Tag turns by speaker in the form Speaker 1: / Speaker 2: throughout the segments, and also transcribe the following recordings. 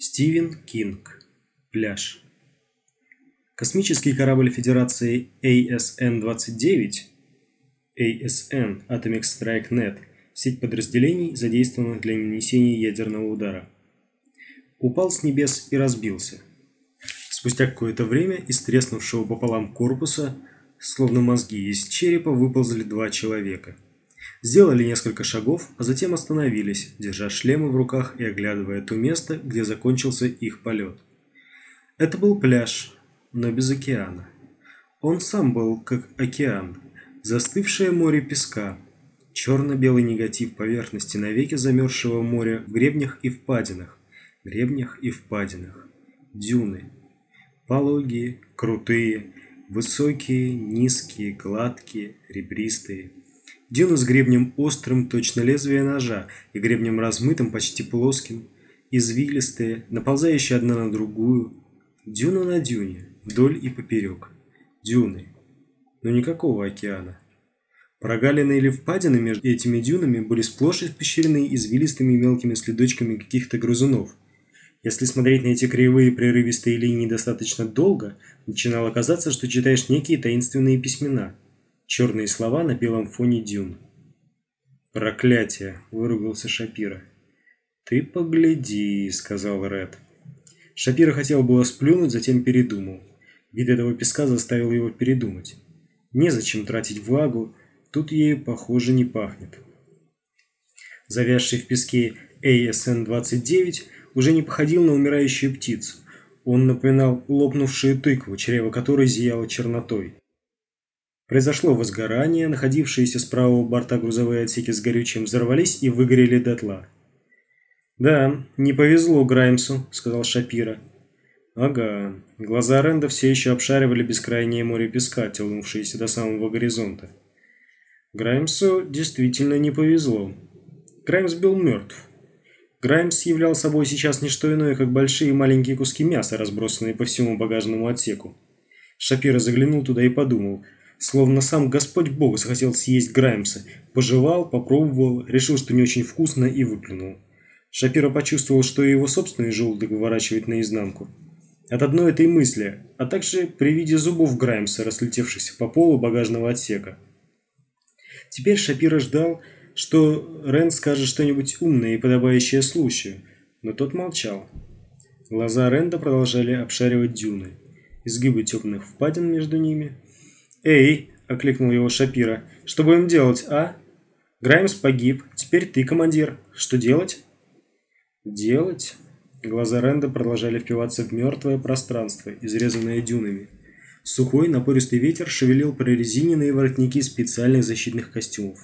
Speaker 1: Стивен Кинг. Пляж. Космический корабль Федерации ASN-29 ASN Atomic Strike Net сеть подразделений, задействованных для нанесения ядерного удара. Упал с небес и разбился. Спустя какое-то время из треснувшего пополам корпуса, словно мозги из черепа, выползли два человека – Сделали несколько шагов, а затем остановились, держа шлемы в руках и оглядывая то место, где закончился их полет. Это был пляж, но без океана. Он сам был как океан, застывшее море песка, черно-белый негатив поверхности навеки замерзшего моря в гребнях и впадинах, гребнях и впадинах, дюны, пологие, крутые, высокие, низкие, гладкие, ребристые – Дюна с гребнем острым, точно лезвие ножа, и гребнем размытым, почти плоским, извилистые, наползающие одна на другую. Дюна на дюне, вдоль и поперек. Дюны. Но никакого океана. Прогалины или впадины между этими дюнами были сплошь испещрены извилистыми мелкими следочками каких-то грызунов. Если смотреть на эти кривые прерывистые линии достаточно долго, начинало казаться, что читаешь некие таинственные письмена – черные слова на белом фоне дюн. «Проклятие!» – выругался Шапира. «Ты погляди», – сказал Ред. Шапира хотел было сплюнуть, затем передумал. Вид этого песка заставил его передумать. Незачем тратить влагу, тут ею, похоже, не пахнет. Завязший в песке ASN-29 уже не походил на умирающую птицу. Он напоминал лопнувшую тыкву, чрево которой зияло чернотой. Произошло возгорание, находившиеся с правого борта грузовые отсеки с горючим взорвались и выгорели дотла. «Да, не повезло Граймсу», — сказал Шапира. «Ага». Глаза Ренда все еще обшаривали бескрайнее море песка, тянувшееся до самого горизонта. Граймсу действительно не повезло. Граймс был мертв. Граймс являл собой сейчас не что иное, как большие и маленькие куски мяса, разбросанные по всему багажному отсеку. Шапира заглянул туда и подумал – Словно сам Господь Бог захотел съесть Граймса. Пожевал, попробовал, решил, что не очень вкусно и выплюнул. Шапира почувствовал, что его собственный желудок выворачивает наизнанку. От одной этой мысли, а также при виде зубов Граймса, разлетевшихся по полу багажного отсека. Теперь Шапира ждал, что Рен скажет что-нибудь умное и подобающее случаю, но тот молчал. Глаза Ренда продолжали обшаривать дюны. Изгибы темных впадин между ними – «Эй!» – окликнул его Шапира. «Что будем делать, а?» «Граймс погиб. Теперь ты командир. Что делать?» «Делать?» Глаза Ренда продолжали впиваться в мертвое пространство, изрезанное дюнами. Сухой, напористый ветер шевелил прорезиненные воротники специальных защитных костюмов.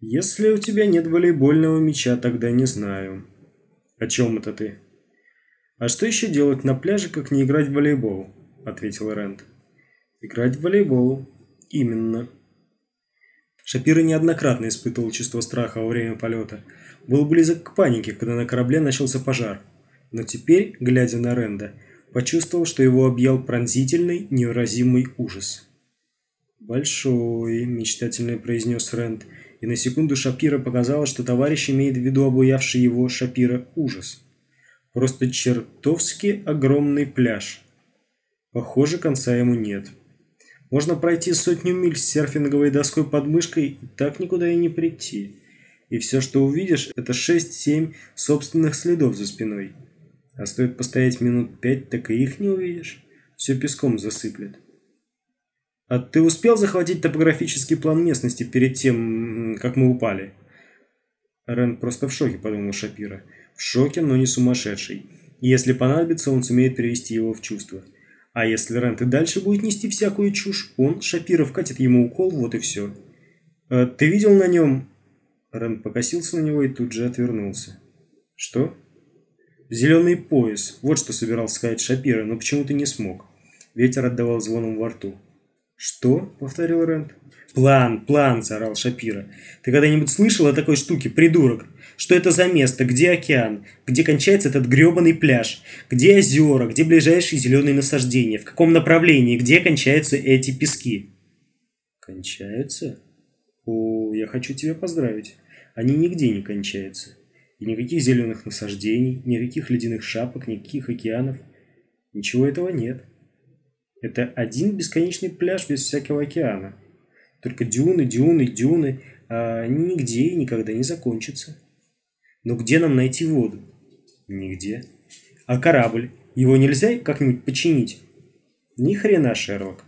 Speaker 1: «Если у тебя нет волейбольного мяча, тогда не знаю». «О чем это ты?» «А что еще делать на пляже, как не играть в волейбол?» – ответил Рэнд. Играть в волейбол. Именно. Шапира неоднократно испытывал чувство страха во время полета. Был близок к панике, когда на корабле начался пожар. Но теперь, глядя на Ренда, почувствовал, что его объял пронзительный, невыразимый ужас. «Большой», – мечтательно произнес Рэнд, и на секунду Шапира показалось, что товарищ имеет в виду обуявший его Шапира ужас. Просто чертовски огромный пляж. Похоже, конца ему нет. Можно пройти сотню миль с серфинговой доской под мышкой и так никуда и не прийти. И все, что увидишь, это 6-7 собственных следов за спиной. А стоит постоять минут пять, так и их не увидишь. Все песком засыплет. А ты успел захватить топографический план местности перед тем, как мы упали? Рен просто в шоке, подумал Шапира. В шоке, но не сумасшедший. И если понадобится, он сумеет привести его в чувство. А если Рент и дальше будет нести всякую чушь, он, Шапиров, катит ему укол, вот и все. А, ты видел на нем... Рент покосился на него и тут же отвернулся. Что? Зеленый пояс. Вот что собирался сказать Шапира, но почему-то не смог. Ветер отдавал звоном во рту. «Что?» – повторил Рент. «План, план!» – заорал Шапира. «Ты когда-нибудь слышал о такой штуке, придурок? Что это за место? Где океан? Где кончается этот грёбаный пляж? Где озера? Где ближайшие зеленые насаждения? В каком направлении? Где кончаются эти пески?» «Кончаются?» «О, я хочу тебя поздравить. Они нигде не кончаются. И никаких зеленых насаждений, никаких ледяных шапок, никаких океанов. Ничего этого нет. Это один бесконечный пляж без всякого океана. Только дюны, дюны, дюны, а нигде и никогда не закончатся. Но где нам найти воду? Нигде. А корабль? Его нельзя как-нибудь починить? Ни хрена, Шерлок.